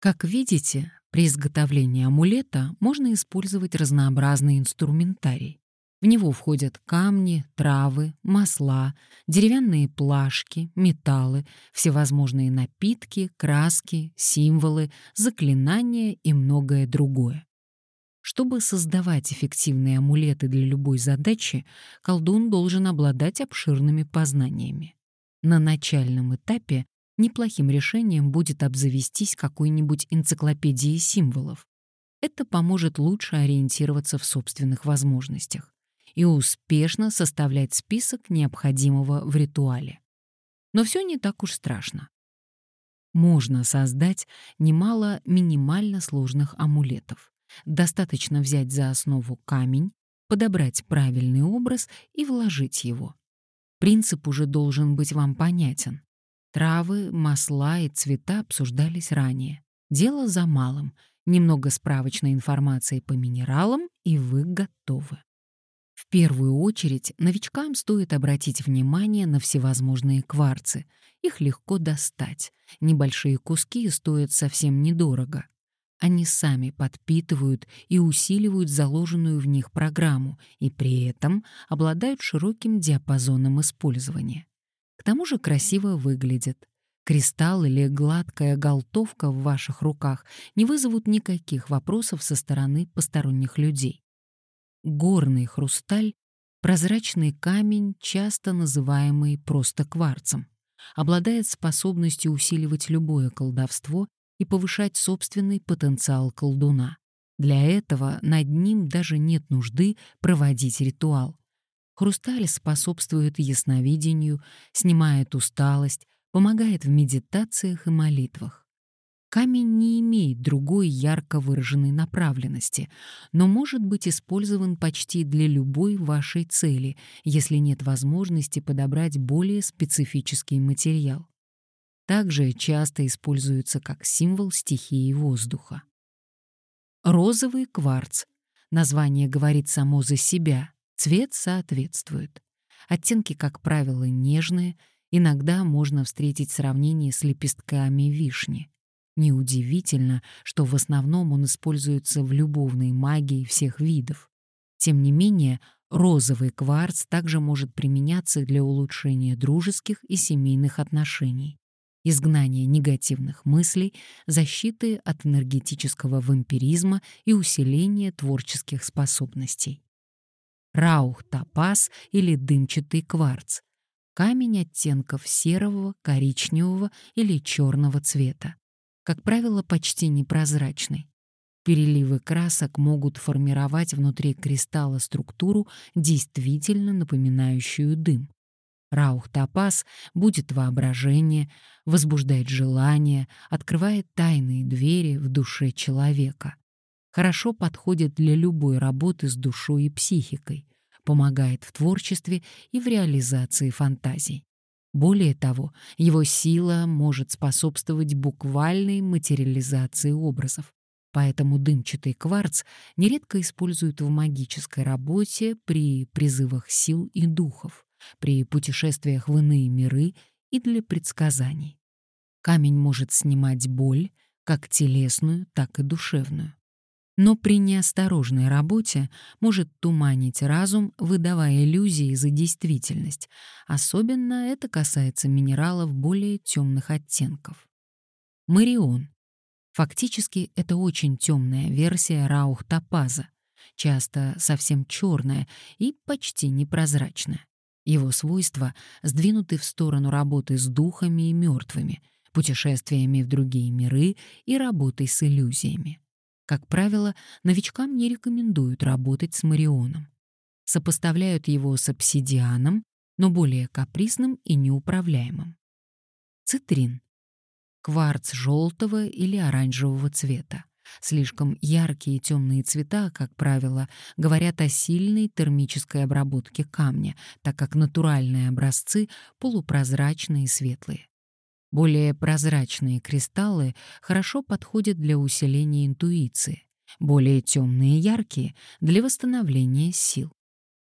Как видите, при изготовлении амулета можно использовать разнообразный инструментарий. В него входят камни, травы, масла, деревянные плашки, металлы, всевозможные напитки, краски, символы, заклинания и многое другое. Чтобы создавать эффективные амулеты для любой задачи, колдун должен обладать обширными познаниями. На начальном этапе неплохим решением будет обзавестись какой-нибудь энциклопедией символов. Это поможет лучше ориентироваться в собственных возможностях и успешно составлять список необходимого в ритуале. Но все не так уж страшно. Можно создать немало минимально сложных амулетов. Достаточно взять за основу камень, подобрать правильный образ и вложить его. Принцип уже должен быть вам понятен. Травы, масла и цвета обсуждались ранее. Дело за малым. Немного справочной информации по минералам, и вы готовы. В первую очередь новичкам стоит обратить внимание на всевозможные кварцы. Их легко достать. Небольшие куски стоят совсем недорого. Они сами подпитывают и усиливают заложенную в них программу и при этом обладают широким диапазоном использования. К тому же красиво выглядят. Кристалл или гладкая голтовка в ваших руках не вызовут никаких вопросов со стороны посторонних людей. Горный хрусталь — прозрачный камень, часто называемый просто кварцем. Обладает способностью усиливать любое колдовство и повышать собственный потенциал колдуна. Для этого над ним даже нет нужды проводить ритуал. Хрусталь способствует ясновидению, снимает усталость, помогает в медитациях и молитвах. Камень не имеет другой ярко выраженной направленности, но может быть использован почти для любой вашей цели, если нет возможности подобрать более специфический материал. Также часто используется как символ стихии воздуха. Розовый кварц. Название говорит само за себя, цвет соответствует. Оттенки, как правило, нежные, иногда можно встретить сравнение с лепестками вишни. Неудивительно, что в основном он используется в любовной магии всех видов. Тем не менее, розовый кварц также может применяться для улучшения дружеских и семейных отношений, изгнания негативных мыслей, защиты от энергетического вампиризма и усиления творческих способностей. Раух-топаз или дымчатый кварц — камень оттенков серого, коричневого или черного цвета как правило, почти непрозрачный. Переливы красок могут формировать внутри кристалла структуру, действительно напоминающую дым. Раух-топаз будет воображение, возбуждает желание, открывает тайные двери в душе человека. Хорошо подходит для любой работы с душой и психикой, помогает в творчестве и в реализации фантазий. Более того, его сила может способствовать буквальной материализации образов. Поэтому дымчатый кварц нередко используют в магической работе при призывах сил и духов, при путешествиях в иные миры и для предсказаний. Камень может снимать боль, как телесную, так и душевную но при неосторожной работе может туманить разум, выдавая иллюзии за действительность. Особенно это касается минералов более темных оттенков. Марион. Фактически это очень темная версия раух-топаза, часто совсем черная и почти непрозрачная. Его свойства сдвинуты в сторону работы с духами и мертвыми, путешествиями в другие миры и работой с иллюзиями. Как правило, новичкам не рекомендуют работать с марионом. Сопоставляют его с обсидианом, но более капризным и неуправляемым. Цитрин. Кварц желтого или оранжевого цвета. Слишком яркие и темные цвета, как правило, говорят о сильной термической обработке камня, так как натуральные образцы полупрозрачные и светлые. Более прозрачные кристаллы хорошо подходят для усиления интуиции, более темные и яркие — для восстановления сил.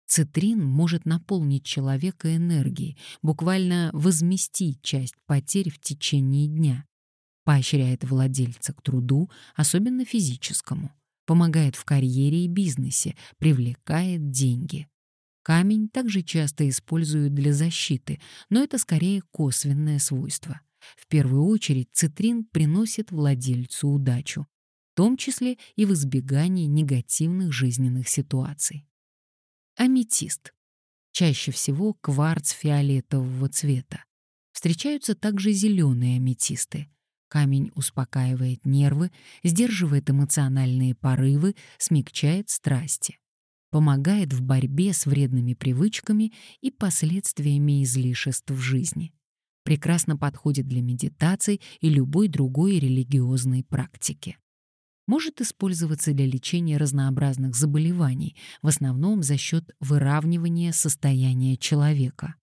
Цитрин может наполнить человека энергией, буквально возместить часть потерь в течение дня. поощряет владельца к труду, особенно физическому, помогает в карьере и бизнесе, привлекает деньги. Камень также часто используют для защиты, но это скорее косвенное свойство. В первую очередь цитрин приносит владельцу удачу, в том числе и в избегании негативных жизненных ситуаций. Аметист. Чаще всего кварц фиолетового цвета. Встречаются также зеленые аметисты. Камень успокаивает нервы, сдерживает эмоциональные порывы, смягчает страсти. Помогает в борьбе с вредными привычками и последствиями излишеств в жизни. Прекрасно подходит для медитаций и любой другой религиозной практики. Может использоваться для лечения разнообразных заболеваний, в основном за счет выравнивания состояния человека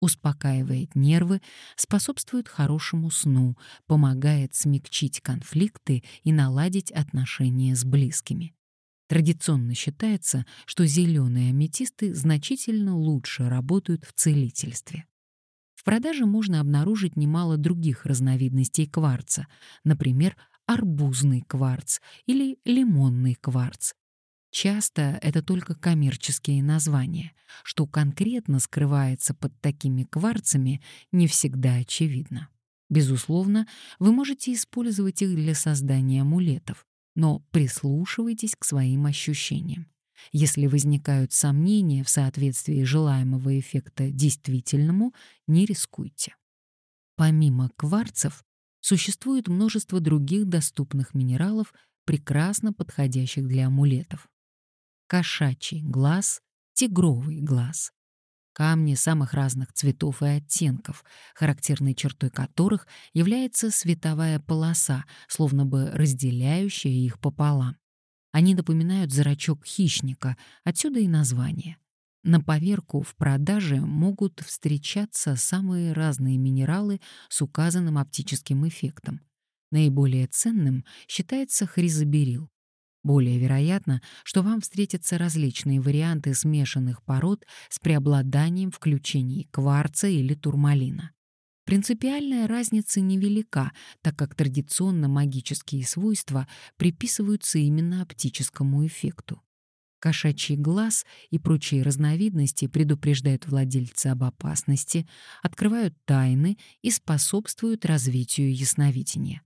успокаивает нервы, способствует хорошему сну, помогает смягчить конфликты и наладить отношения с близкими. Традиционно считается, что зеленые аметисты значительно лучше работают в целительстве. В продаже можно обнаружить немало других разновидностей кварца, например, арбузный кварц или лимонный кварц, Часто это только коммерческие названия. Что конкретно скрывается под такими кварцами, не всегда очевидно. Безусловно, вы можете использовать их для создания амулетов, но прислушивайтесь к своим ощущениям. Если возникают сомнения в соответствии желаемого эффекта действительному, не рискуйте. Помимо кварцев, существует множество других доступных минералов, прекрасно подходящих для амулетов кошачий глаз, тигровый глаз. Камни самых разных цветов и оттенков, характерной чертой которых является световая полоса, словно бы разделяющая их пополам. Они напоминают зрачок хищника, отсюда и название. На поверку в продаже могут встречаться самые разные минералы с указанным оптическим эффектом. Наиболее ценным считается хризоберил, более вероятно, что вам встретятся различные варианты смешанных пород с преобладанием включений кварца или турмалина. Принципиальная разница невелика, так как традиционно магические свойства приписываются именно оптическому эффекту. Кошачий глаз и прочие разновидности предупреждают владельца об опасности, открывают тайны и способствуют развитию ясновидения.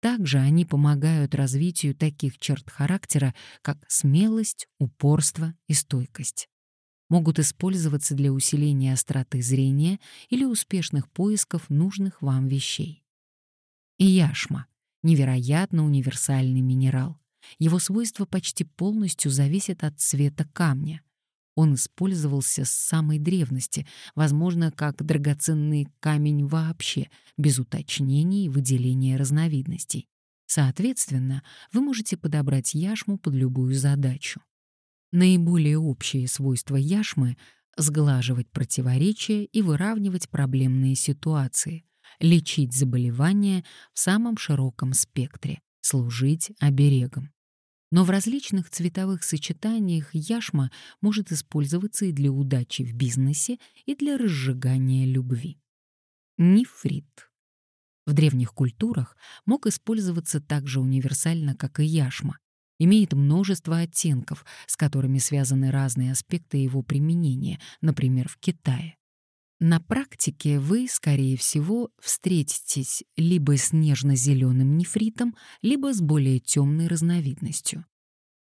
Также они помогают развитию таких черт характера, как смелость, упорство и стойкость. Могут использоваться для усиления остроты зрения или успешных поисков нужных вам вещей. И яшма — невероятно универсальный минерал. Его свойства почти полностью зависят от цвета камня. Он использовался с самой древности, возможно, как драгоценный камень вообще, без уточнений и выделения разновидностей. Соответственно, вы можете подобрать яшму под любую задачу. Наиболее общие свойства яшмы — сглаживать противоречия и выравнивать проблемные ситуации, лечить заболевания в самом широком спектре, служить оберегом. Но в различных цветовых сочетаниях яшма может использоваться и для удачи в бизнесе, и для разжигания любви. Нефрит. В древних культурах мог использоваться так же универсально, как и яшма. Имеет множество оттенков, с которыми связаны разные аспекты его применения, например, в Китае. На практике вы, скорее всего, встретитесь либо с нежно-зеленым нефритом, либо с более темной разновидностью.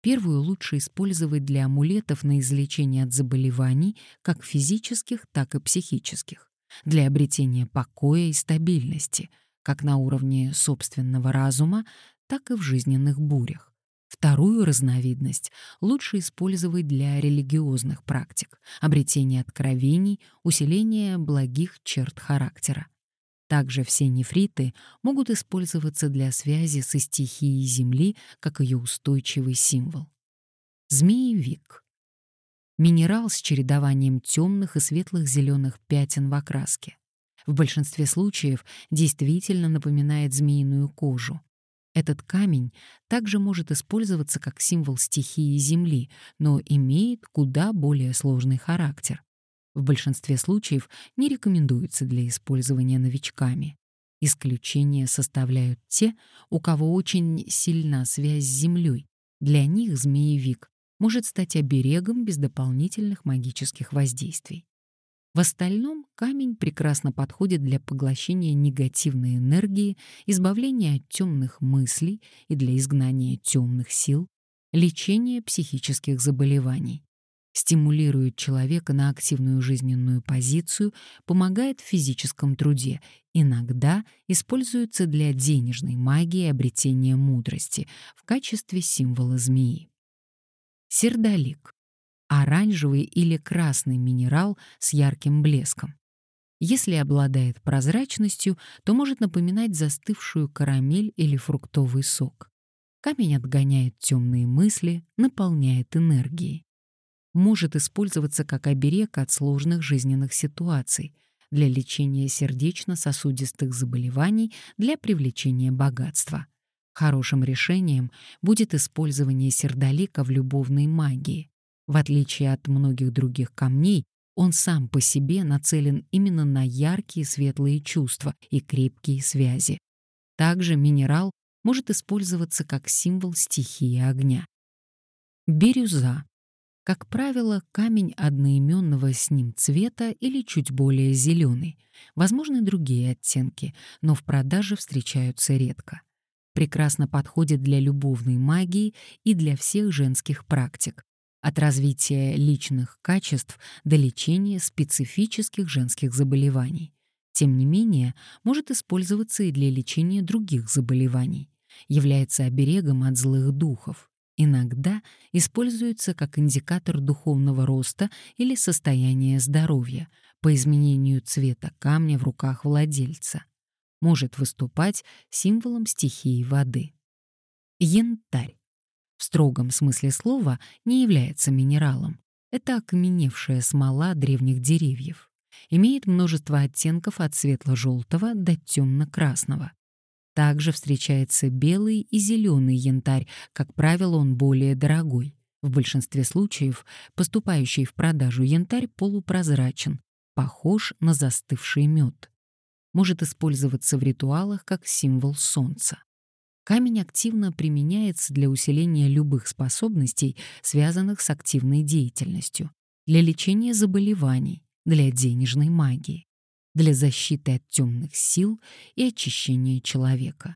Первую лучше использовать для амулетов на излечение от заболеваний, как физических, так и психических, для обретения покоя и стабильности, как на уровне собственного разума, так и в жизненных бурях. Вторую разновидность лучше использовать для религиозных практик, обретения откровений, усиления благих черт характера. Также все нефриты могут использоваться для связи со стихией Земли как ее устойчивый символ. Змеевик. Минерал с чередованием темных и светлых зеленых пятен в окраске. В большинстве случаев действительно напоминает змеиную кожу, этот камень также может использоваться как символ стихии Земли, но имеет куда более сложный характер. В большинстве случаев не рекомендуется для использования новичками. Исключение составляют те, у кого очень сильна связь с Землей. Для них змеевик может стать оберегом без дополнительных магических воздействий. В остальном камень прекрасно подходит для поглощения негативной энергии, избавления от темных мыслей и для изгнания темных сил, лечения психических заболеваний. Стимулирует человека на активную жизненную позицию, помогает в физическом труде, иногда используется для денежной магии обретения мудрости в качестве символа змеи. Сердолик оранжевый или красный минерал с ярким блеском. Если обладает прозрачностью, то может напоминать застывшую карамель или фруктовый сок. Камень отгоняет темные мысли, наполняет энергией. Может использоваться как оберег от сложных жизненных ситуаций, для лечения сердечно-сосудистых заболеваний, для привлечения богатства. Хорошим решением будет использование сердолика в любовной магии. В отличие от многих других камней, он сам по себе нацелен именно на яркие светлые чувства и крепкие связи. Также минерал может использоваться как символ стихии огня. Бирюза. Как правило, камень одноименного с ним цвета или чуть более зеленый. Возможны другие оттенки, но в продаже встречаются редко. Прекрасно подходит для любовной магии и для всех женских практик, от развития личных качеств до лечения специфических женских заболеваний. Тем не менее, может использоваться и для лечения других заболеваний. Является оберегом от злых духов. Иногда используется как индикатор духовного роста или состояния здоровья по изменению цвета камня в руках владельца. Может выступать символом стихии воды. Янтарь в строгом смысле слова не является минералом. Это окаменевшая смола древних деревьев. Имеет множество оттенков от светло-желтого до темно-красного. Также встречается белый и зеленый янтарь, как правило, он более дорогой. В большинстве случаев поступающий в продажу янтарь полупрозрачен, похож на застывший мед. Может использоваться в ритуалах как символ солнца. Камень активно применяется для усиления любых способностей, связанных с активной деятельностью, для лечения заболеваний, для денежной магии, для защиты от темных сил и очищения человека.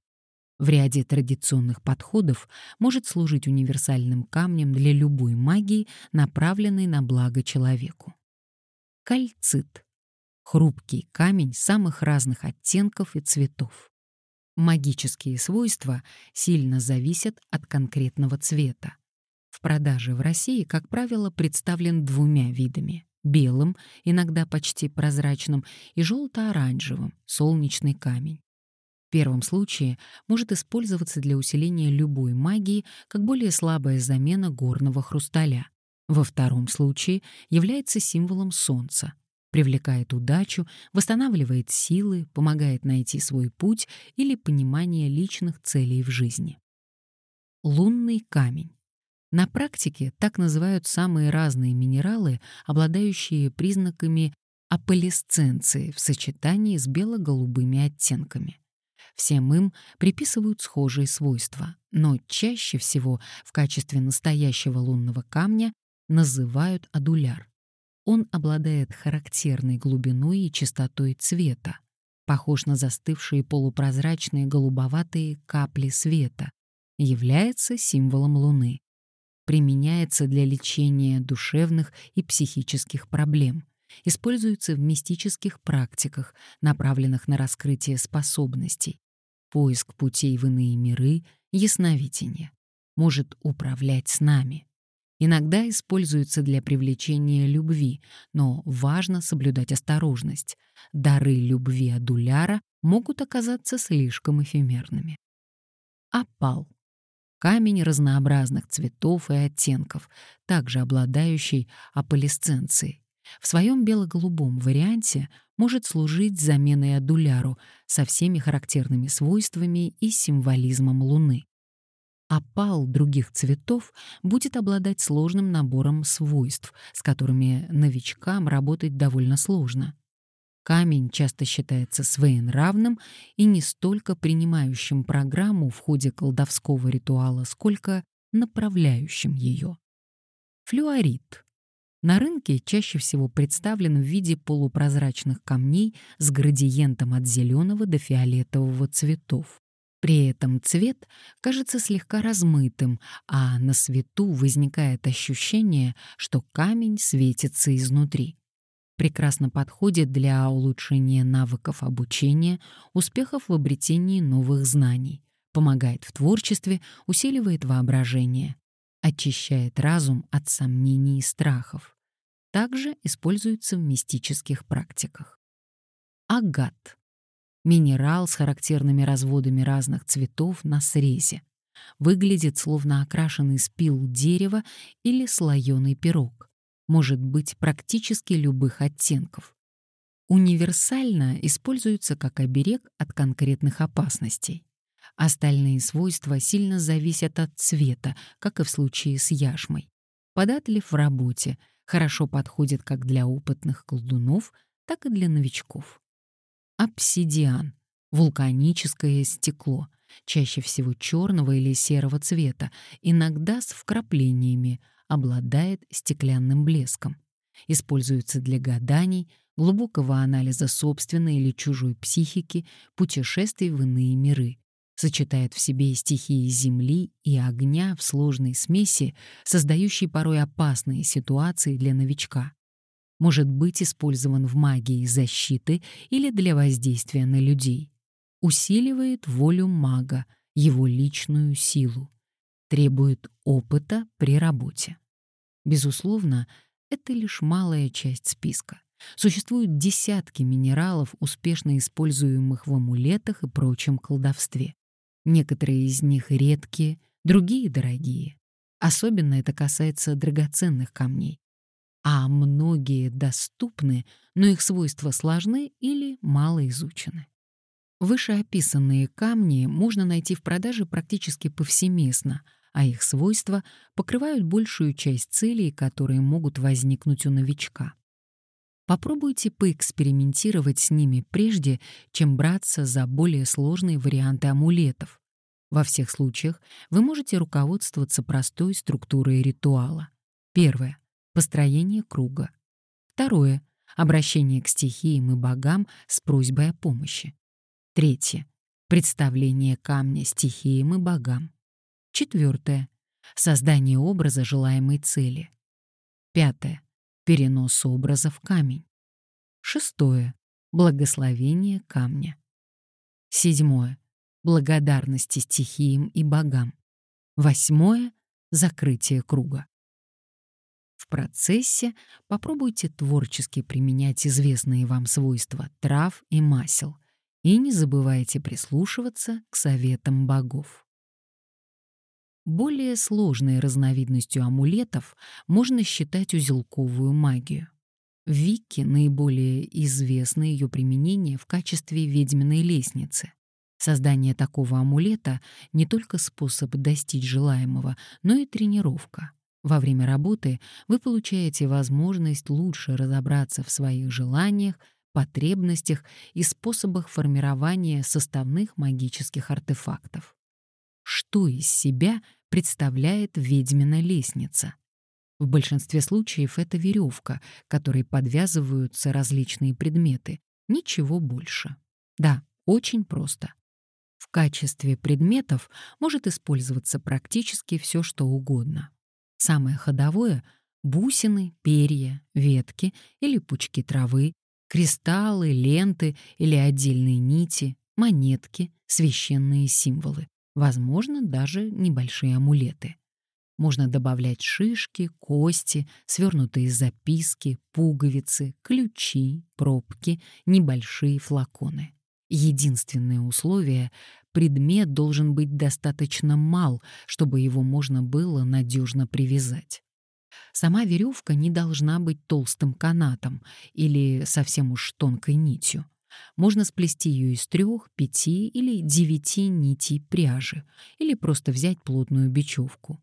В ряде традиционных подходов может служить универсальным камнем для любой магии, направленной на благо человеку. Кальцит — хрупкий камень самых разных оттенков и цветов. Магические свойства сильно зависят от конкретного цвета. В продаже в России, как правило, представлен двумя видами — белым, иногда почти прозрачным, и желто-оранжевым — солнечный камень. В первом случае может использоваться для усиления любой магии как более слабая замена горного хрусталя. Во втором случае является символом солнца, привлекает удачу, восстанавливает силы, помогает найти свой путь или понимание личных целей в жизни. Лунный камень. На практике так называют самые разные минералы, обладающие признаками аполисценции в сочетании с бело-голубыми оттенками. Всем им приписывают схожие свойства, но чаще всего в качестве настоящего лунного камня называют адуляр. Он обладает характерной глубиной и чистотой цвета, похож на застывшие полупрозрачные голубоватые капли света, является символом Луны. Применяется для лечения душевных и психических проблем, используется в мистических практиках, направленных на раскрытие способностей, поиск путей в иные миры, ясновидение. Может управлять с нами. Иногда используются для привлечения любви, но важно соблюдать осторожность. Дары любви адуляра могут оказаться слишком эфемерными. Опал. Камень разнообразных цветов и оттенков, также обладающий аполисценцией. В своем бело-голубом варианте может служить заменой адуляру со всеми характерными свойствами и символизмом Луны. Опал других цветов будет обладать сложным набором свойств, с которыми новичкам работать довольно сложно. Камень часто считается своенравным и не столько принимающим программу в ходе колдовского ритуала, сколько направляющим ее. Флюорит. На рынке чаще всего представлен в виде полупрозрачных камней с градиентом от зеленого до фиолетового цветов. При этом цвет кажется слегка размытым, а на свету возникает ощущение, что камень светится изнутри прекрасно подходит для улучшения навыков обучения, успехов в обретении новых знаний, помогает в творчестве, усиливает воображение, очищает разум от сомнений и страхов. Также используется в мистических практиках. Агат. Минерал с характерными разводами разных цветов на срезе. Выглядит словно окрашенный спил дерева или слоеный пирог может быть практически любых оттенков. Универсально используется как оберег от конкретных опасностей. Остальные свойства сильно зависят от цвета, как и в случае с яшмой. Податлив в работе, хорошо подходит как для опытных колдунов, так и для новичков. Обсидиан — вулканическое стекло, чаще всего черного или серого цвета, иногда с вкраплениями, обладает стеклянным блеском. Используется для гаданий, глубокого анализа собственной или чужой психики, путешествий в иные миры. Сочетает в себе стихии земли и огня в сложной смеси, создающей порой опасные ситуации для новичка. Может быть использован в магии защиты или для воздействия на людей. Усиливает волю мага, его личную силу требует опыта при работе. Безусловно, это лишь малая часть списка. Существуют десятки минералов, успешно используемых в амулетах и прочем колдовстве. Некоторые из них редкие, другие дорогие. Особенно это касается драгоценных камней. А многие доступны, но их свойства сложны или мало изучены. Вышеописанные камни можно найти в продаже практически повсеместно — а их свойства покрывают большую часть целей, которые могут возникнуть у новичка. Попробуйте поэкспериментировать с ними прежде, чем браться за более сложные варианты амулетов. Во всех случаях вы можете руководствоваться простой структурой ритуала. Первое — построение круга. Второе — обращение к стихиям и богам с просьбой о помощи. Третье — представление камня стихиям и богам. Четвертое. Создание образа желаемой цели. Пятое. Перенос образа в камень. Шестое. Благословение камня. Седьмое. Благодарности стихиям и богам. Восьмое. Закрытие круга. Процессе попробуйте творчески применять известные вам свойства трав и масел и не забывайте прислушиваться к советам богов. Более сложной разновидностью амулетов можно считать узелковую магию. В Вике наиболее известно ее применение в качестве ведьминой лестницы. Создание такого амулета — не только способ достичь желаемого, но и тренировка. Во время работы вы получаете возможность лучше разобраться в своих желаниях, потребностях и способах формирования составных магических артефактов. Что из себя — представляет ведьмина лестница. В большинстве случаев это веревка, которой подвязываются различные предметы. Ничего больше. Да, очень просто. В качестве предметов может использоваться практически все, что угодно. Самое ходовое — бусины, перья, ветки или пучки травы, кристаллы, ленты или отдельные нити, монетки, священные символы возможно, даже небольшие амулеты. Можно добавлять шишки, кости, свернутые записки, пуговицы, ключи, пробки, небольшие флаконы. Единственное условие — предмет должен быть достаточно мал, чтобы его можно было надежно привязать. Сама веревка не должна быть толстым канатом или совсем уж тонкой нитью. Можно сплести ее из трех, пяти или девяти нитей пряжи, или просто взять плотную бечевку.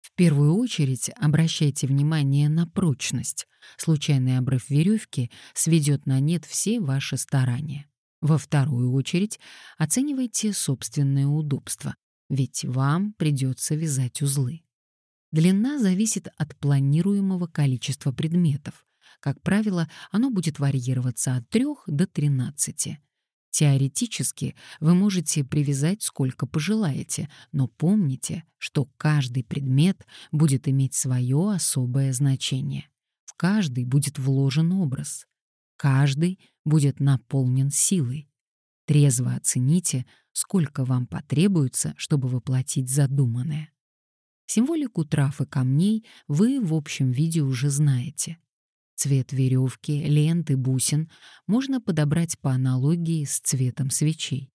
В первую очередь обращайте внимание на прочность. Случайный обрыв веревки сведет на нет все ваши старания. Во вторую очередь оценивайте собственное удобство, ведь вам придется вязать узлы. Длина зависит от планируемого количества предметов. Как правило, оно будет варьироваться от 3 до 13. Теоретически вы можете привязать сколько пожелаете, но помните, что каждый предмет будет иметь свое особое значение. В каждый будет вложен образ. Каждый будет наполнен силой. Трезво оцените, сколько вам потребуется, чтобы воплотить задуманное. Символику трав и камней вы в общем виде уже знаете. Цвет веревки, ленты, бусин можно подобрать по аналогии с цветом свечей.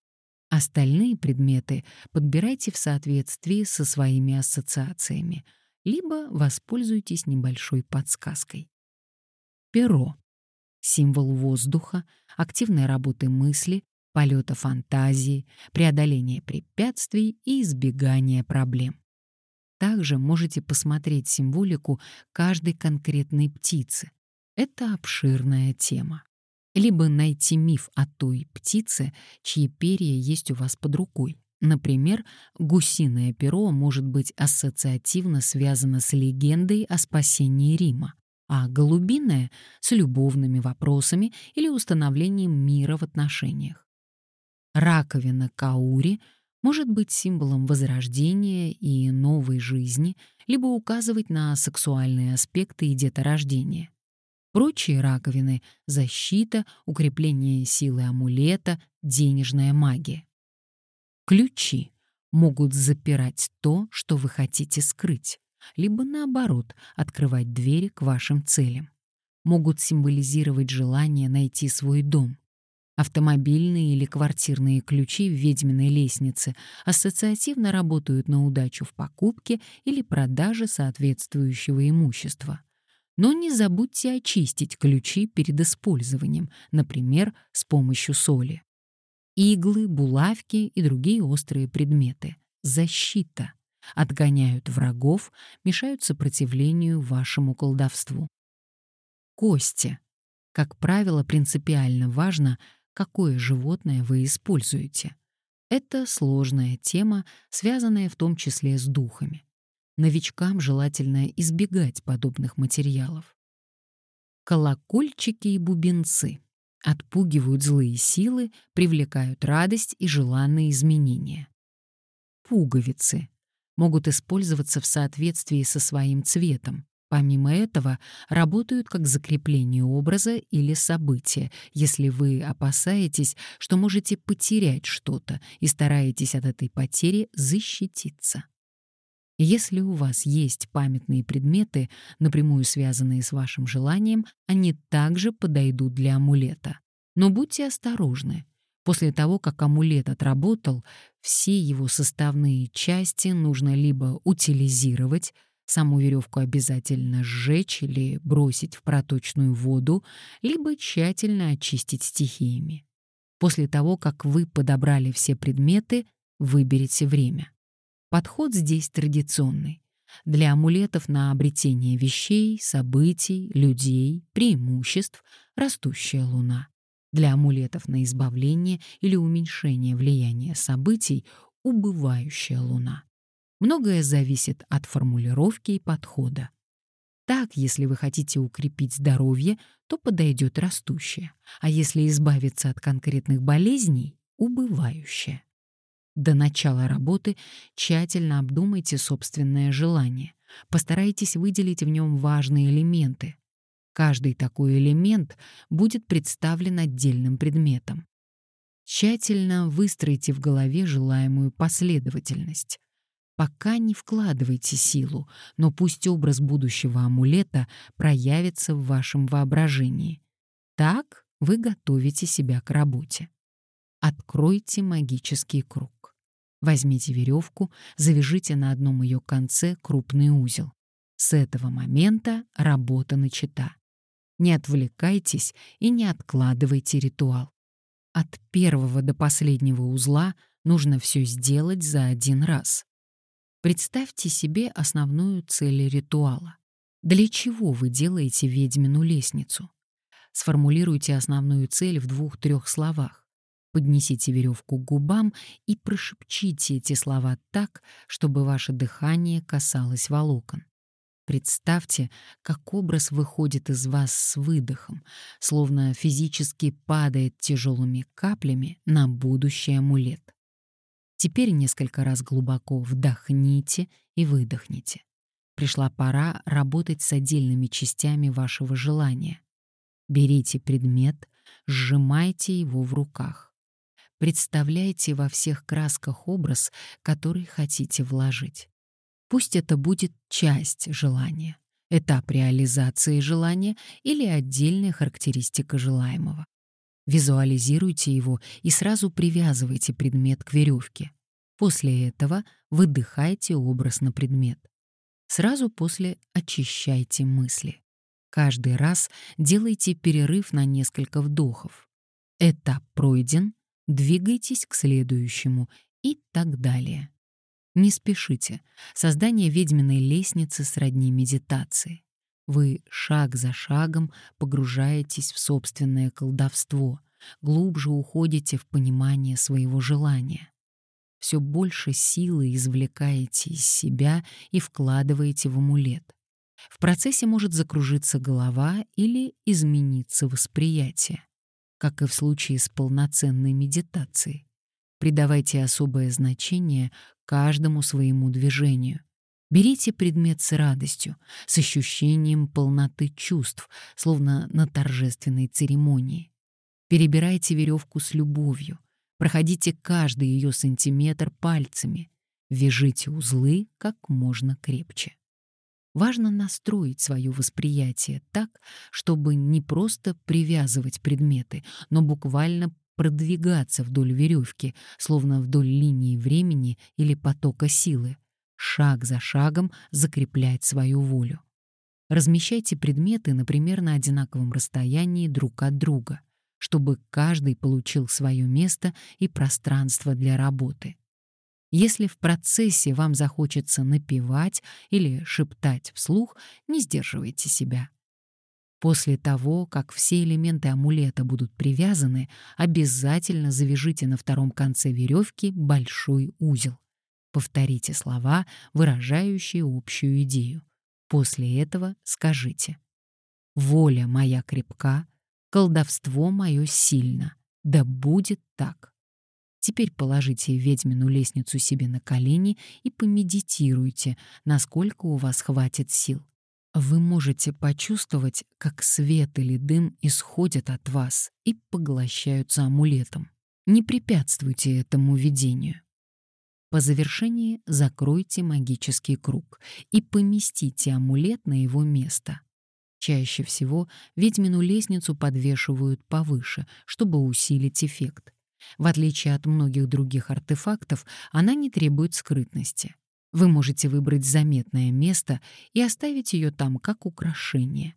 Остальные предметы подбирайте в соответствии со своими ассоциациями, либо воспользуйтесь небольшой подсказкой. Перо. Символ воздуха, активной работы мысли, полета фантазии, преодоления препятствий и избегания проблем. Также можете посмотреть символику каждой конкретной птицы, это обширная тема. Либо найти миф о той птице, чьи перья есть у вас под рукой. Например, гусиное перо может быть ассоциативно связано с легендой о спасении Рима, а голубиное — с любовными вопросами или установлением мира в отношениях. Раковина каури может быть символом возрождения и новой жизни, либо указывать на сексуальные аспекты и деторождения. Прочие раковины — защита, укрепление силы амулета, денежная магия. Ключи могут запирать то, что вы хотите скрыть, либо наоборот, открывать двери к вашим целям. Могут символизировать желание найти свой дом. Автомобильные или квартирные ключи в ведьминой лестнице ассоциативно работают на удачу в покупке или продаже соответствующего имущества. Но не забудьте очистить ключи перед использованием, например, с помощью соли. Иглы, булавки и другие острые предметы. Защита. Отгоняют врагов, мешают сопротивлению вашему колдовству. Кости. Как правило, принципиально важно, какое животное вы используете. Это сложная тема, связанная в том числе с духами. Новичкам желательно избегать подобных материалов. Колокольчики и бубенцы отпугивают злые силы, привлекают радость и желанные изменения. Пуговицы могут использоваться в соответствии со своим цветом. Помимо этого, работают как закрепление образа или события, если вы опасаетесь, что можете потерять что-то и стараетесь от этой потери защититься. Если у вас есть памятные предметы, напрямую связанные с вашим желанием, они также подойдут для амулета. Но будьте осторожны. После того, как амулет отработал, все его составные части нужно либо утилизировать, саму веревку обязательно сжечь или бросить в проточную воду, либо тщательно очистить стихиями. После того, как вы подобрали все предметы, выберите время. Подход здесь традиционный. Для амулетов на обретение вещей, событий, людей, преимуществ — растущая луна. Для амулетов на избавление или уменьшение влияния событий — убывающая луна. Многое зависит от формулировки и подхода. Так, если вы хотите укрепить здоровье, то подойдет растущее, а если избавиться от конкретных болезней — убывающее. До начала работы тщательно обдумайте собственное желание. Постарайтесь выделить в нем важные элементы. Каждый такой элемент будет представлен отдельным предметом. Тщательно выстроите в голове желаемую последовательность. Пока не вкладывайте силу, но пусть образ будущего амулета проявится в вашем воображении. Так вы готовите себя к работе. Откройте магический круг. Возьмите веревку, завяжите на одном ее конце крупный узел. С этого момента работа начата. Не отвлекайтесь и не откладывайте ритуал. От первого до последнего узла нужно все сделать за один раз. Представьте себе основную цель ритуала. Для чего вы делаете ведьмину лестницу? Сформулируйте основную цель в двух-трех словах. Поднесите веревку к губам и прошепчите эти слова так, чтобы ваше дыхание касалось волокон. Представьте, как образ выходит из вас с выдохом, словно физически падает тяжелыми каплями на будущий амулет. Теперь несколько раз глубоко вдохните и выдохните. Пришла пора работать с отдельными частями вашего желания. Берите предмет, сжимайте его в руках. Представляйте во всех красках образ, который хотите вложить. Пусть это будет часть желания, этап реализации желания или отдельная характеристика желаемого. Визуализируйте его и сразу привязывайте предмет к веревке. После этого выдыхайте образ на предмет. Сразу после очищайте мысли. Каждый раз делайте перерыв на несколько вдохов. Этап пройден, двигайтесь к следующему и так далее. Не спешите. Создание ведьминой лестницы сродни медитации. Вы шаг за шагом погружаетесь в собственное колдовство, глубже уходите в понимание своего желания. Все больше силы извлекаете из себя и вкладываете в амулет. В процессе может закружиться голова или измениться восприятие, как и в случае с полноценной медитацией. Придавайте особое значение каждому своему движению. Берите предмет с радостью, с ощущением полноты чувств, словно на торжественной церемонии. Перебирайте веревку с любовью, проходите каждый ее сантиметр пальцами, вяжите узлы как можно крепче. Важно настроить свое восприятие так, чтобы не просто привязывать предметы, но буквально продвигаться вдоль веревки, словно вдоль линии времени или потока силы, шаг за шагом закреплять свою волю. Размещайте предметы, например, на одинаковом расстоянии друг от друга, чтобы каждый получил свое место и пространство для работы. Если в процессе вам захочется напевать или шептать вслух, не сдерживайте себя. После того, как все элементы амулета будут привязаны, обязательно завяжите на втором конце веревки большой узел. Повторите слова, выражающие общую идею. После этого скажите «Воля моя крепка, колдовство мое сильно, да будет так». Теперь положите ведьмину лестницу себе на колени и помедитируйте, насколько у вас хватит сил. Вы можете почувствовать, как свет или дым исходят от вас и поглощаются амулетом. Не препятствуйте этому видению. По завершении закройте магический круг и поместите амулет на его место. Чаще всего ведьмину лестницу подвешивают повыше, чтобы усилить эффект. В отличие от многих других артефактов, она не требует скрытности. Вы можете выбрать заметное место и оставить ее там как украшение.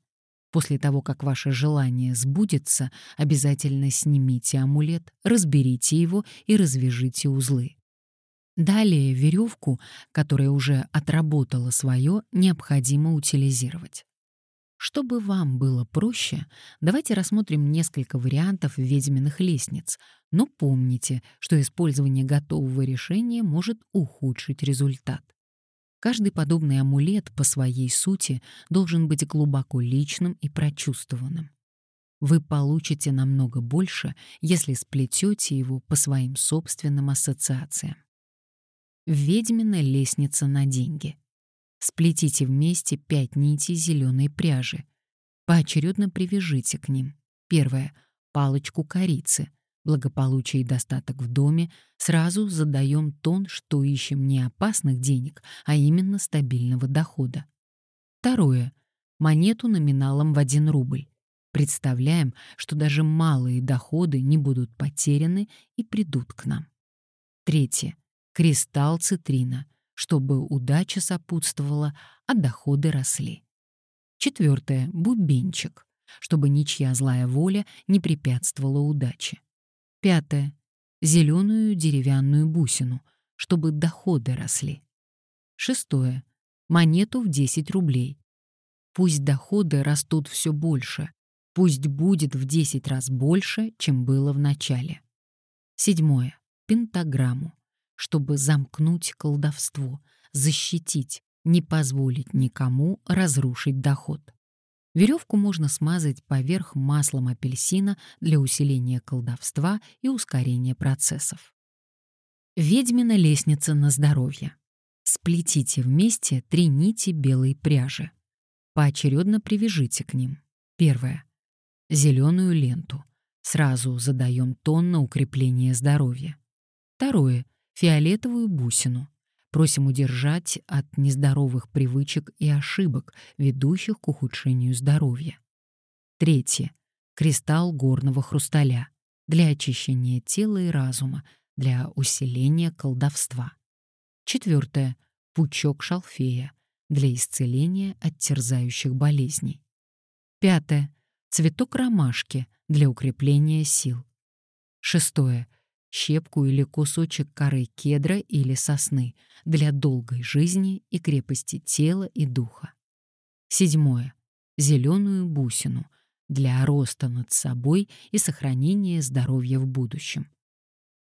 После того, как ваше желание сбудется, обязательно снимите амулет, разберите его и развяжите узлы. Далее веревку, которая уже отработала свое, необходимо утилизировать. Чтобы вам было проще, давайте рассмотрим несколько вариантов ведьминых лестниц, но помните, что использование готового решения может ухудшить результат. Каждый подобный амулет по своей сути должен быть глубоко личным и прочувствованным. Вы получите намного больше, если сплетете его по своим собственным ассоциациям. Ведьмина лестница на деньги — Сплетите вместе пять нитей зеленой пряжи. Поочередно привяжите к ним. Первое — палочку корицы. Благополучие и достаток в доме сразу задаем тон, что ищем не опасных денег, а именно стабильного дохода. Второе — монету номиналом в 1 рубль. Представляем, что даже малые доходы не будут потеряны и придут к нам. Третье — кристалл цитрина — чтобы удача сопутствовала, а доходы росли. Четвертое — бубенчик, чтобы ничья злая воля не препятствовала удаче. Пятое — зеленую деревянную бусину, чтобы доходы росли. Шестое. Монету в 10 рублей. Пусть доходы растут все больше. Пусть будет в 10 раз больше, чем было в начале. Седьмое. Пентаграмму. Чтобы замкнуть колдовство, защитить, не позволить никому разрушить доход. Веревку можно смазать поверх маслом апельсина для усиления колдовства и ускорения процессов. Ведьмина лестница на здоровье. Сплетите вместе три нити белой пряжи. Поочередно привяжите к ним. Первое. Зеленую ленту. Сразу задаем тон на укрепление здоровья. Второе. Фиолетовую бусину. Просим удержать от нездоровых привычек и ошибок, ведущих к ухудшению здоровья. Третье. Кристалл горного хрусталя. Для очищения тела и разума, для усиления колдовства. Четвертое. Пучок шалфея для исцеления от терзающих болезней. Пятое. Цветок ромашки для укрепления сил. Шестое. Щепку или кусочек коры кедра или сосны для долгой жизни и крепости тела и духа. Седьмое. Зеленую бусину для роста над собой и сохранения здоровья в будущем.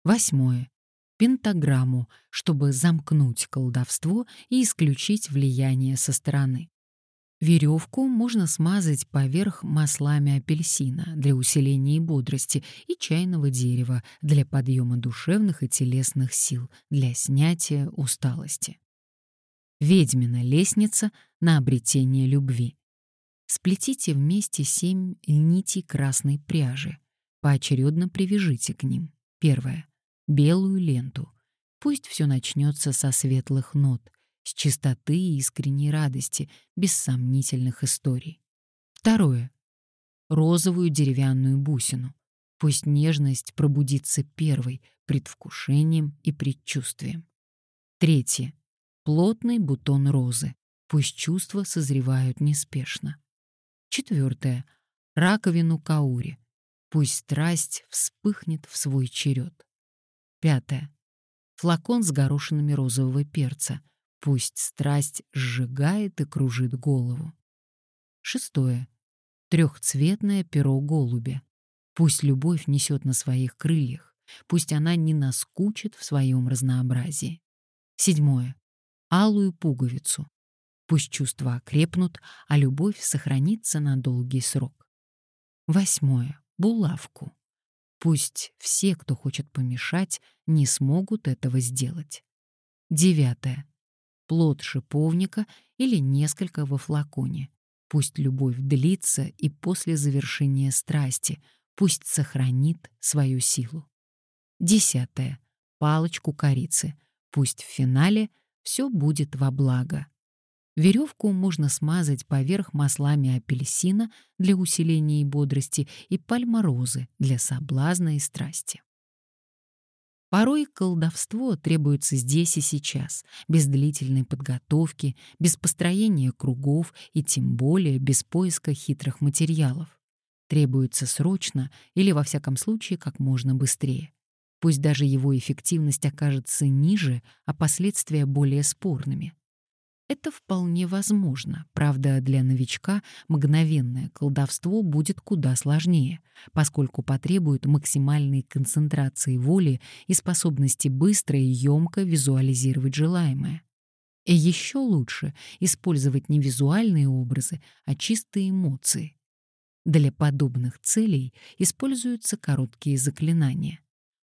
Восьмое. Пентаграмму, чтобы замкнуть колдовство и исключить влияние со стороны. Веревку можно смазать поверх маслами апельсина для усиления бодрости и чайного дерева для подъема душевных и телесных сил, для снятия усталости. Ведьмина лестница на обретение любви. Сплетите вместе семь нитей красной пряжи. Поочередно привяжите к ним. Первое белую ленту. Пусть все начнется со светлых нот, с чистоты и искренней радости, без сомнительных историй. Второе. Розовую деревянную бусину. Пусть нежность пробудится первой, предвкушением и предчувствием. Третье. Плотный бутон розы. Пусть чувства созревают неспешно. Четвертое. Раковину каури. Пусть страсть вспыхнет в свой черед. Пятое. Флакон с горошинами розового перца. Пусть страсть сжигает и кружит голову. Шестое. Трехцветное перо голубя. Пусть любовь несет на своих крыльях. Пусть она не наскучит в своем разнообразии. Седьмое. Алую пуговицу. Пусть чувства окрепнут, а любовь сохранится на долгий срок. Восьмое. Булавку. Пусть все, кто хочет помешать, не смогут этого сделать. Девятое. Плод шиповника или несколько во флаконе. Пусть любовь длится и после завершения страсти, пусть сохранит свою силу. Десятое. Палочку корицы. Пусть в финале все будет во благо. Веревку можно смазать поверх маслами апельсина для усиления и бодрости и пальморозы для соблазна и страсти. Порой колдовство требуется здесь и сейчас, без длительной подготовки, без построения кругов и тем более без поиска хитрых материалов. Требуется срочно или, во всяком случае, как можно быстрее. Пусть даже его эффективность окажется ниже, а последствия более спорными. Это вполне возможно, правда, для новичка мгновенное колдовство будет куда сложнее, поскольку потребует максимальной концентрации воли и способности быстро и емко визуализировать желаемое. И еще лучше использовать не визуальные образы, а чистые эмоции. Для подобных целей используются короткие заклинания.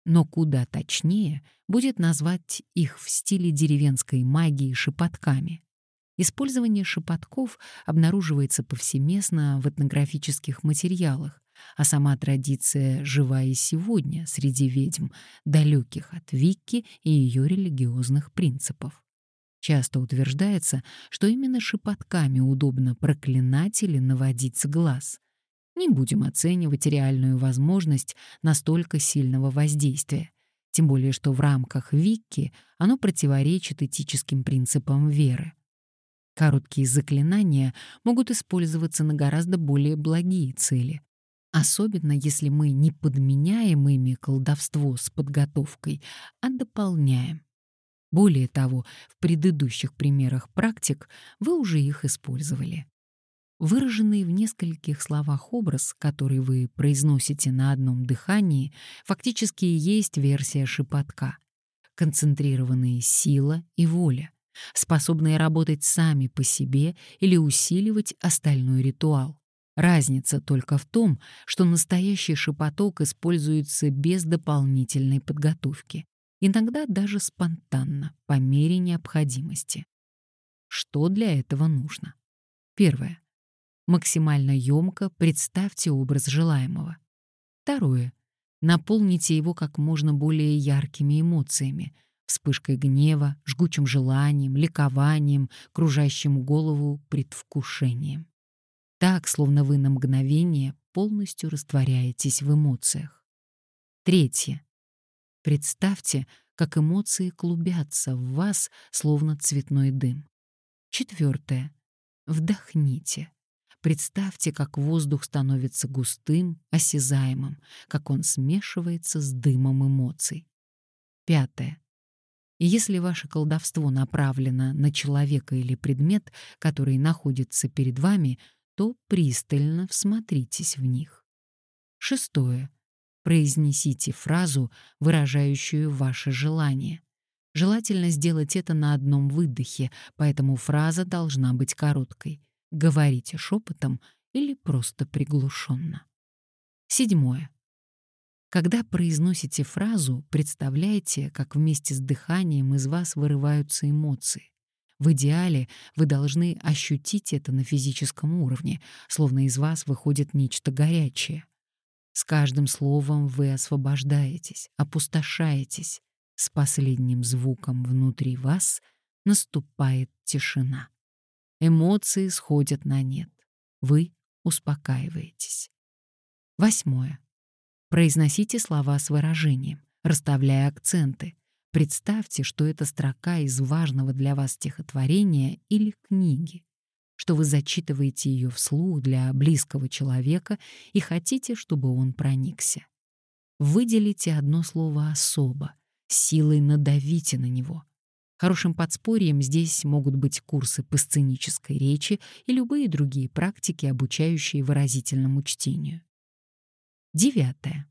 Но куда точнее будет назвать их в стиле деревенской магии шепотками. Использование шепотков обнаруживается повсеместно в этнографических материалах, а сама традиция жива и сегодня среди ведьм, далеких от Вики и ее религиозных принципов. Часто утверждается, что именно шепотками удобно проклинать или наводить глаз. Не будем оценивать реальную возможность настолько сильного воздействия, тем более что в рамках Вики оно противоречит этическим принципам веры. Короткие заклинания могут использоваться на гораздо более благие цели, особенно если мы не подменяем ими колдовство с подготовкой, а дополняем. Более того, в предыдущих примерах практик вы уже их использовали. Выраженный в нескольких словах образ, который вы произносите на одном дыхании, фактически и есть версия шепотка. Концентрированные сила и воля, способные работать сами по себе или усиливать остальной ритуал. Разница только в том, что настоящий шепоток используется без дополнительной подготовки, иногда даже спонтанно, по мере необходимости. Что для этого нужно? Первое. Максимально емко представьте образ желаемого. Второе. Наполните его как можно более яркими эмоциями, вспышкой гнева, жгучим желанием, ликованием, кружащим голову предвкушением. Так, словно вы на мгновение полностью растворяетесь в эмоциях. Третье. Представьте, как эмоции клубятся в вас, словно цветной дым. Четвертое. Вдохните. Представьте, как воздух становится густым, осязаемым, как он смешивается с дымом эмоций. Пятое. Если ваше колдовство направлено на человека или предмет, который находится перед вами, то пристально всмотритесь в них. Шестое. Произнесите фразу, выражающую ваше желание. Желательно сделать это на одном выдохе, поэтому фраза должна быть короткой. Говорите шепотом или просто приглушенно. Седьмое. Когда произносите фразу, представляйте, как вместе с дыханием из вас вырываются эмоции. В идеале вы должны ощутить это на физическом уровне, словно из вас выходит нечто горячее. С каждым словом вы освобождаетесь, опустошаетесь. С последним звуком внутри вас наступает тишина. Эмоции сходят на нет. Вы успокаиваетесь. Восьмое. Произносите слова с выражением, расставляя акценты. Представьте, что это строка из важного для вас стихотворения или книги, что вы зачитываете ее вслух для близкого человека и хотите, чтобы он проникся. Выделите одно слово особо, силой надавите на него — Хорошим подспорьем здесь могут быть курсы по сценической речи и любые другие практики, обучающие выразительному чтению. Девятое.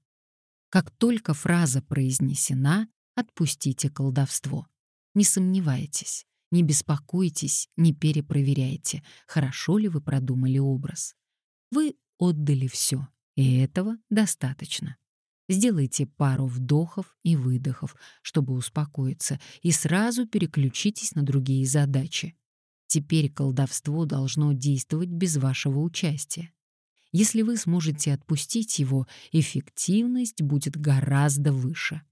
Как только фраза произнесена, отпустите колдовство. Не сомневайтесь, не беспокойтесь, не перепроверяйте, хорошо ли вы продумали образ. Вы отдали все, и этого достаточно. Сделайте пару вдохов и выдохов, чтобы успокоиться, и сразу переключитесь на другие задачи. Теперь колдовство должно действовать без вашего участия. Если вы сможете отпустить его, эффективность будет гораздо выше.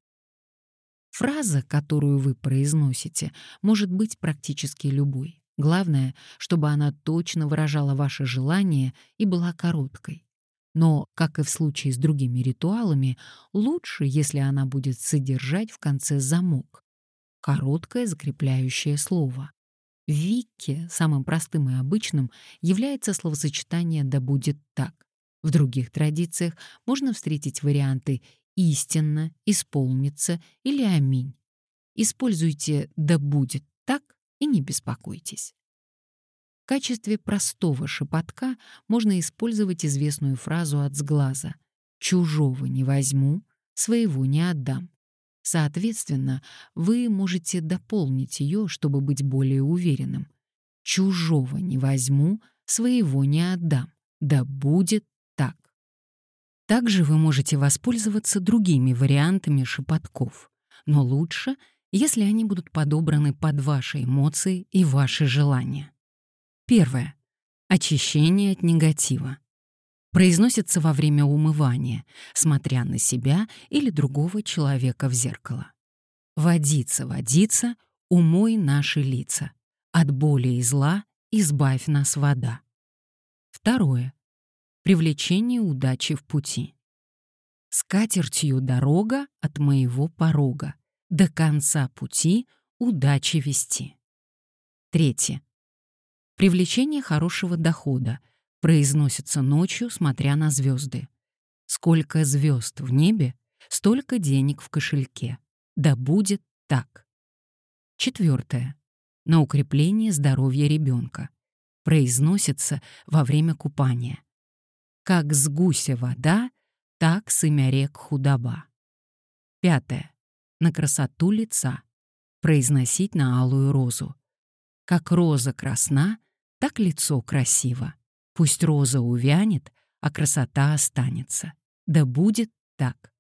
Фраза, которую вы произносите, может быть практически любой. Главное, чтобы она точно выражала ваше желание и была короткой. Но, как и в случае с другими ритуалами, лучше, если она будет содержать в конце замок. Короткое закрепляющее слово. В викке самым простым и обычным является словосочетание «да будет так». В других традициях можно встретить варианты «истинно», «исполнится» или «аминь». Используйте «да будет так» и не беспокойтесь. В качестве простого шепотка можно использовать известную фразу от сглаза «чужого не возьму, своего не отдам». Соответственно, вы можете дополнить ее, чтобы быть более уверенным. «Чужого не возьму, своего не отдам. Да будет так». Также вы можете воспользоваться другими вариантами шепотков, но лучше, если они будут подобраны под ваши эмоции и ваши желания. Первое. Очищение от негатива. Произносится во время умывания, смотря на себя или другого человека в зеркало. Водиться, водиться, умой наши лица. От боли и зла избавь нас вода. Второе. Привлечение удачи в пути. С дорога от моего порога. До конца пути удачи вести. Третье. Привлечение хорошего дохода произносится ночью, смотря на звезды. Сколько звезд в небе, столько денег в кошельке. Да будет так. Четвертое. На укрепление здоровья ребенка. Произносится во время купания. Как с гуся вода, так с имя рек худоба. Пятое. На красоту лица. Произносить на алую розу. Как роза красна, так лицо красиво. Пусть роза увянет, а красота останется. Да будет так.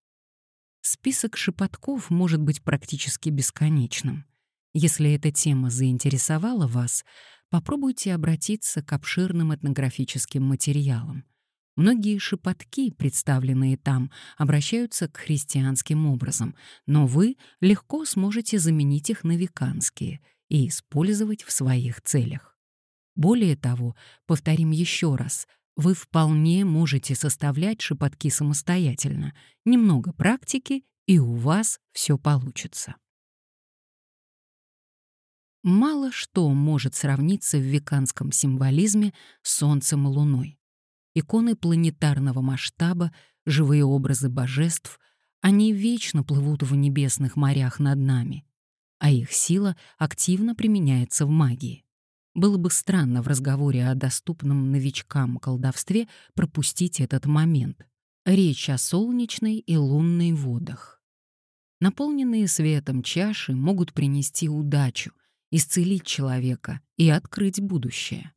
Список шепотков может быть практически бесконечным. Если эта тема заинтересовала вас, попробуйте обратиться к обширным этнографическим материалам. Многие шепотки, представленные там, обращаются к христианским образом, но вы легко сможете заменить их на веканские и использовать в своих целях. Более того, повторим еще раз, вы вполне можете составлять шепотки самостоятельно. Немного практики, и у вас все получится. Мало что может сравниться в веканском символизме с Солнцем и Луной. Иконы планетарного масштаба, живые образы божеств, они вечно плывут в небесных морях над нами, а их сила активно применяется в магии. Было бы странно в разговоре о доступном новичкам колдовстве пропустить этот момент. Речь о солнечной и лунной водах. Наполненные светом чаши могут принести удачу, исцелить человека и открыть будущее.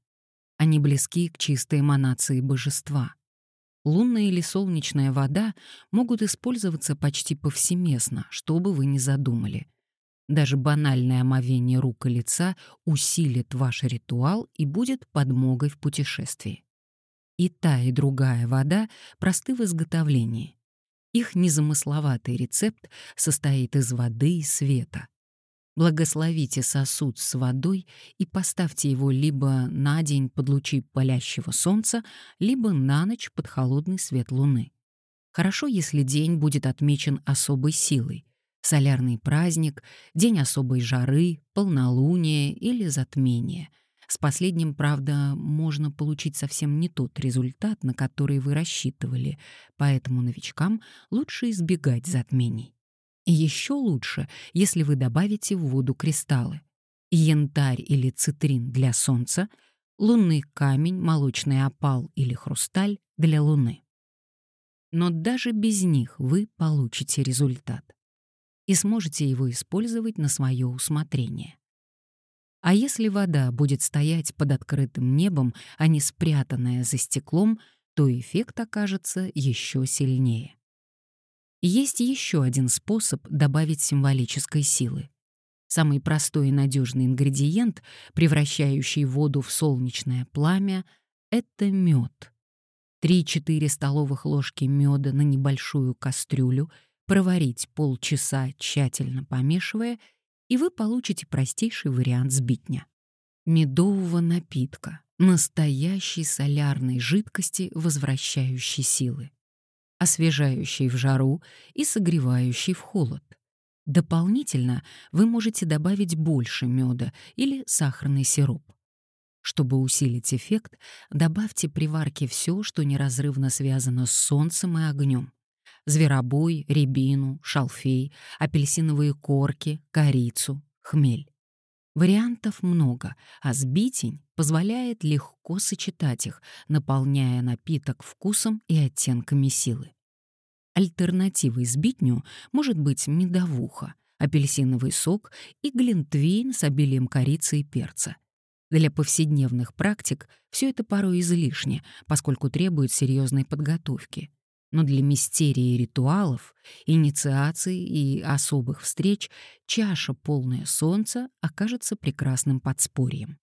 Они близки к чистой эманации божества. Лунная или солнечная вода могут использоваться почти повсеместно, что бы вы ни задумали — даже банальное омовение рук и лица усилит ваш ритуал и будет подмогой в путешествии. И та, и другая вода просты в изготовлении. Их незамысловатый рецепт состоит из воды и света. Благословите сосуд с водой и поставьте его либо на день под лучи палящего солнца, либо на ночь под холодный свет луны. Хорошо, если день будет отмечен особой силой, солярный праздник, день особой жары, полнолуние или затмение. С последним, правда, можно получить совсем не тот результат, на который вы рассчитывали, поэтому новичкам лучше избегать затмений. Еще лучше, если вы добавите в воду кристаллы. Янтарь или цитрин для солнца, лунный камень, молочный опал или хрусталь для луны. Но даже без них вы получите результат и сможете его использовать на свое усмотрение. А если вода будет стоять под открытым небом, а не спрятанная за стеклом, то эффект окажется еще сильнее. Есть еще один способ добавить символической силы. Самый простой и надежный ингредиент, превращающий воду в солнечное пламя, — это мед. 3-4 столовых ложки меда на небольшую кастрюлю — проварить полчаса, тщательно помешивая, и вы получите простейший вариант сбитня. Медового напитка, настоящей солярной жидкости, возвращающей силы, освежающей в жару и согревающей в холод. Дополнительно вы можете добавить больше меда или сахарный сироп. Чтобы усилить эффект, добавьте при варке все, что неразрывно связано с солнцем и огнем зверобой, рябину, шалфей, апельсиновые корки, корицу, хмель. Вариантов много, а сбитень позволяет легко сочетать их, наполняя напиток вкусом и оттенками силы. Альтернативой сбитню может быть медовуха, апельсиновый сок и глинтвейн с обилием корицы и перца. Для повседневных практик все это порой излишне, поскольку требует серьезной подготовки но для мистерии ритуалов, инициаций и особых встреч чаша, полная солнца, окажется прекрасным подспорьем.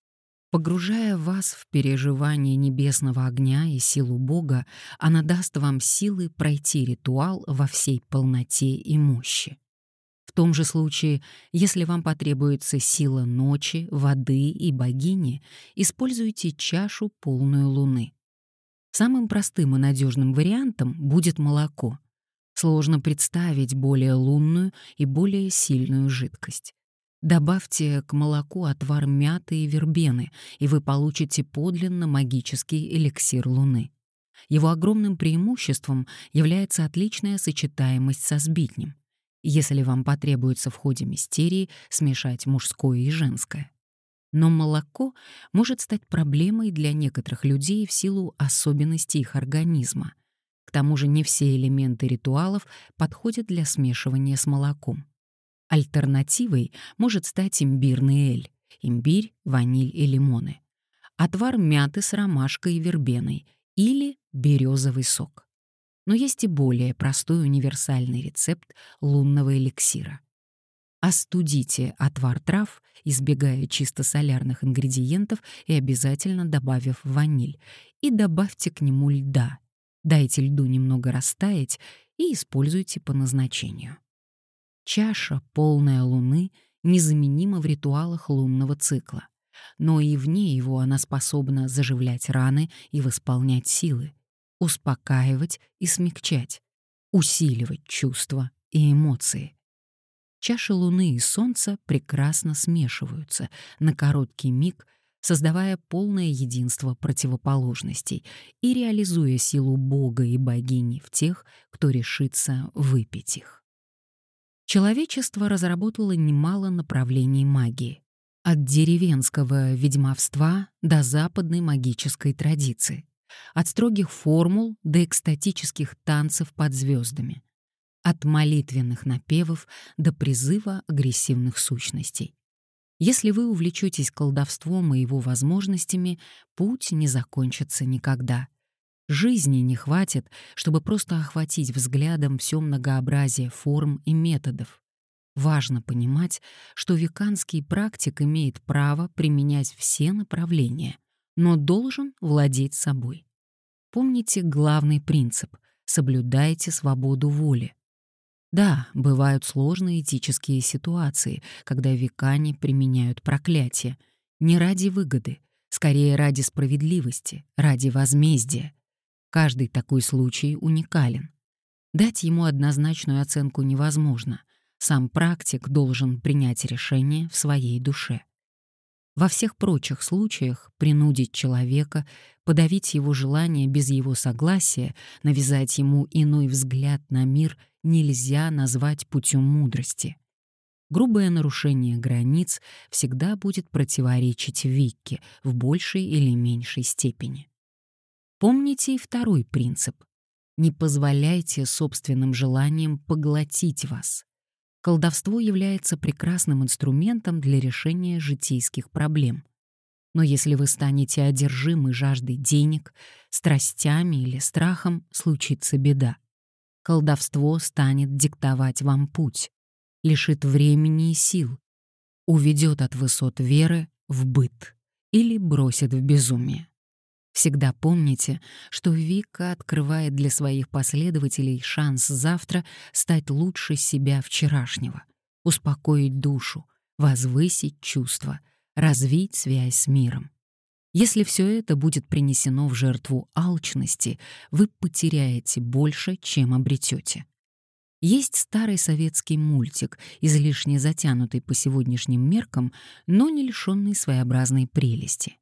Погружая вас в переживание небесного огня и силу Бога, она даст вам силы пройти ритуал во всей полноте и мощи. В том же случае, если вам потребуется сила ночи, воды и богини, используйте чашу полную луны. Самым простым и надежным вариантом будет молоко. Сложно представить более лунную и более сильную жидкость. Добавьте к молоку отвар мяты и вербены, и вы получите подлинно магический эликсир Луны. Его огромным преимуществом является отличная сочетаемость со сбитнем. если вам потребуется в ходе мистерии смешать мужское и женское. Но молоко может стать проблемой для некоторых людей в силу особенностей их организма. К тому же не все элементы ритуалов подходят для смешивания с молоком. Альтернативой может стать имбирный эль, имбирь, ваниль и лимоны, отвар мяты с ромашкой и вербеной или березовый сок. Но есть и более простой универсальный рецепт лунного эликсира. Остудите отвар трав, избегая чисто солярных ингредиентов и обязательно добавив ваниль, и добавьте к нему льда. Дайте льду немного растаять и используйте по назначению. Чаша, полная луны, незаменима в ритуалах лунного цикла. Но и вне его она способна заживлять раны и восполнять силы, успокаивать и смягчать, усиливать чувства и эмоции. Чаши Луны и Солнца прекрасно смешиваются на короткий миг, создавая полное единство противоположностей и реализуя силу Бога и богини в тех, кто решится выпить их. Человечество разработало немало направлений магии, от деревенского ведьмовства до западной магической традиции, от строгих формул до экстатических танцев под звездами, от молитвенных напевов до призыва агрессивных сущностей. Если вы увлечетесь колдовством и его возможностями, путь не закончится никогда. Жизни не хватит, чтобы просто охватить взглядом все многообразие форм и методов. Важно понимать, что веканский практик имеет право применять все направления, но должен владеть собой. Помните главный принцип — соблюдайте свободу воли. Да, бывают сложные этические ситуации, когда векане применяют проклятие. Не ради выгоды, скорее ради справедливости, ради возмездия. Каждый такой случай уникален. Дать ему однозначную оценку невозможно. Сам практик должен принять решение в своей душе. Во всех прочих случаях принудить человека, подавить его желание без его согласия, навязать ему иной взгляд на мир нельзя назвать путем мудрости. Грубое нарушение границ всегда будет противоречить Викке в большей или меньшей степени. Помните и второй принцип. Не позволяйте собственным желаниям поглотить вас колдовство является прекрасным инструментом для решения житейских проблем. Но если вы станете одержимы жаждой денег, страстями или страхом, случится беда. Колдовство станет диктовать вам путь, лишит времени и сил, уведет от высот веры в быт или бросит в безумие. Всегда помните, что Вика открывает для своих последователей шанс завтра стать лучше себя вчерашнего, успокоить душу, возвысить чувства, развить связь с миром. Если все это будет принесено в жертву алчности, вы потеряете больше, чем обретете. Есть старый советский мультик, излишне затянутый по сегодняшним меркам, но не лишенный своеобразной прелести.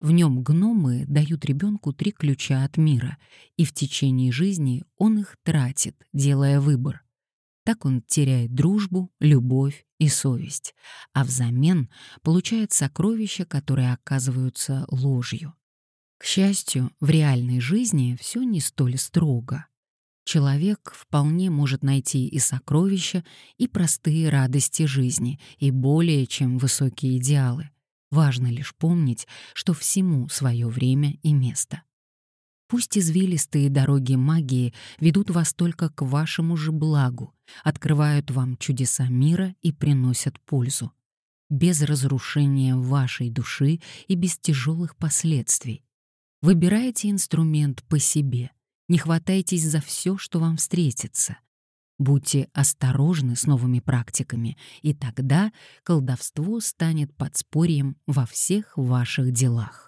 В нем гномы дают ребенку три ключа от мира, и в течение жизни он их тратит, делая выбор. Так он теряет дружбу, любовь и совесть, а взамен получает сокровища, которые оказываются ложью. К счастью, в реальной жизни все не столь строго. Человек вполне может найти и сокровища, и простые радости жизни, и более чем высокие идеалы — Важно лишь помнить, что всему свое время и место. Пусть извилистые дороги магии ведут вас только к вашему же благу, открывают вам чудеса мира и приносят пользу. Без разрушения вашей души и без тяжелых последствий. Выбирайте инструмент по себе, не хватайтесь за все, что вам встретится. Будьте осторожны с новыми практиками, и тогда колдовство станет подспорьем во всех ваших делах.